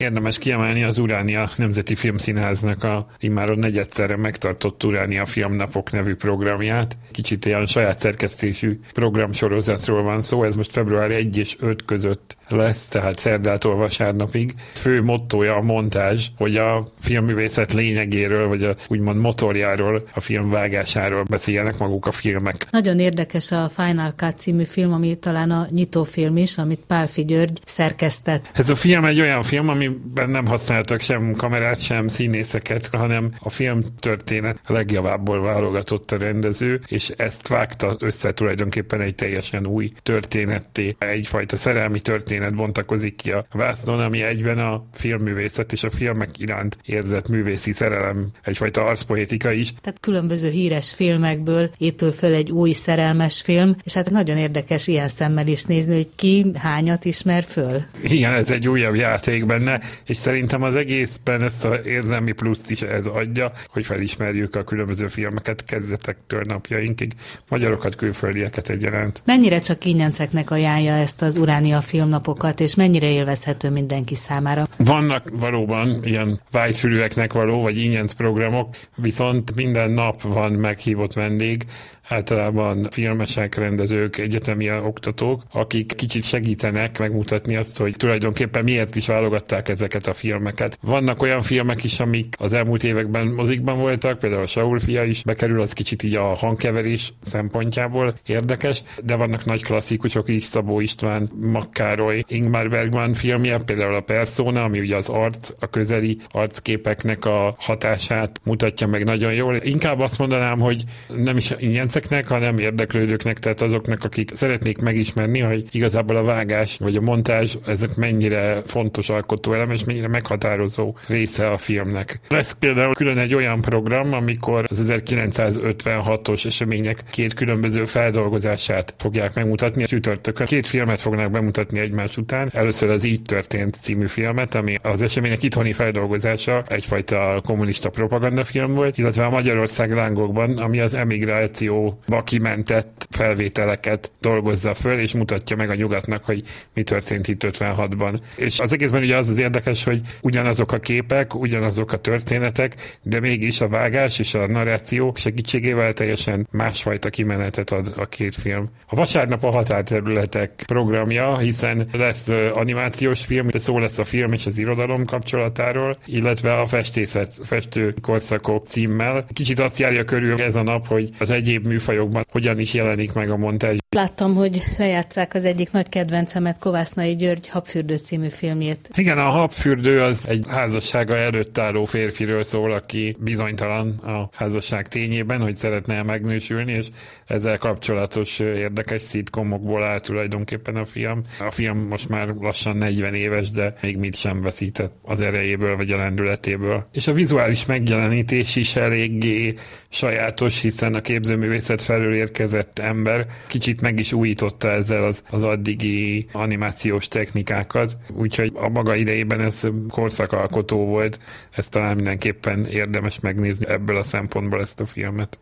érdemes kiemelni az Uránia Nemzeti Filmszínháznak a immáron negyedszerre megtartott Uránia Filmnapok nevű programját. Kicsit ilyen saját szerkesztésű programsorozatról van szó, ez most február 1 és 5 között lesz, tehát szerdától vasárnapig. Fő mottoja a montázs, hogy a filmművészet lényegéről, vagy a úgymond motorjáról, a film vágásáról beszéljenek maguk a filmek. Nagyon érdekes a Final Cut című film, ami talán a nyitófilm is, amit Pálfi György szerkesztett. Ez a film egy olyan film, amiben nem használtak sem kamerát, sem színészeket, hanem a film történet legjavából válogatott a rendező, és ezt vágta össze tulajdonképpen egy teljesen új történetté. Egyfajta szerelmi történet bontakozik ki a vásznon, ami egyben a filmművészet és a filmek iránt érzett művészi szerelem, egyfajta arszpoétika is. Tehát különböző híres filmekből épül föl egy új szerelmes film, és hát nagyon érdekes ilyen szemmel is nézni, hogy ki hányat ismer föl. Igen, ez egy újabb játék benne, és szerintem az egészben ezt az érzelmi pluszt is ez adja, hogy felismerjük a különböző filmeket kezdetektől napjainkig, magyarokat, külföldieket egyaránt. Mennyire csak ingyenceknek ajánlja ezt az Uránia filmnapokat, és mennyire élvezhető mindenki számára? Vannak valóban ilyen vágyfülűeknek való, vagy ingyenc programok, viszont minden nap van meghívott vendég, általában filmesek, rendezők, egyetemi oktatók, akik kicsit segítenek megmutatni azt, hogy tulajdonképpen miért is válogatták ezeket a filmeket. Vannak olyan filmek is, amik az elmúlt években mozikban voltak, például a Saul fia is bekerül, az kicsit így a hangkeverés szempontjából érdekes, de vannak nagy klasszikusok is, Szabó István, Makkároly, Ingmar Bergman filmje, például a Persona, ami ugye az arc, a közeli arcképeknek a hatását mutatja meg nagyon jól. Inkább azt mondanám, hogy nem is ingyen művészeknek, hanem érdeklődőknek, tehát azoknak, akik szeretnék megismerni, hogy igazából a vágás vagy a montázs, ezek mennyire fontos alkotóelem, és mennyire meghatározó része a filmnek. Lesz például külön egy olyan program, amikor az 1956-os események két különböző feldolgozását fogják megmutatni. Csütörtökön két filmet fognak bemutatni egymás után. Először az Így történt című filmet, ami az események itthoni feldolgozása, egyfajta kommunista propagandafilm volt, illetve a Magyarország lángokban, ami az emigráció ba kimentett felvételeket dolgozza föl, és mutatja meg a nyugatnak, hogy mi történt itt 56-ban. És az egészben ugye az az érdekes, hogy ugyanazok a képek, ugyanazok a történetek, de mégis a vágás és a narráció segítségével teljesen másfajta kimenetet ad a két film. A vasárnap a határterületek programja, hiszen lesz animációs film, de szó lesz a film és az irodalom kapcsolatáról, illetve a festészet, festő korszakok címmel. Kicsit azt járja körül ez a nap, hogy az egyéb műfajokban hogyan is jelenik meg a montázs. Láttam, hogy lejátszák az egyik nagy kedvencemet, Kovásznai György Habfürdő című filmjét. Igen, a Habfürdő az egy házassága előtt álló férfiről szól, aki bizonytalan a házasság tényében, hogy szeretne megnősülni, és ezzel kapcsolatos érdekes szitkomokból áll tulajdonképpen a film. A film most már lassan 40 éves, de még mit sem veszített az erejéből vagy a lendületéből. És a vizuális megjelenítés is eléggé sajátos, hiszen a képzőművészet felől érkezett ember kicsit meg is újította ezzel az, az addigi animációs technikákat, úgyhogy a maga idejében ez korszakalkotó volt, ezt talán mindenképpen érdemes megnézni ebből a szempontból ezt a filmet.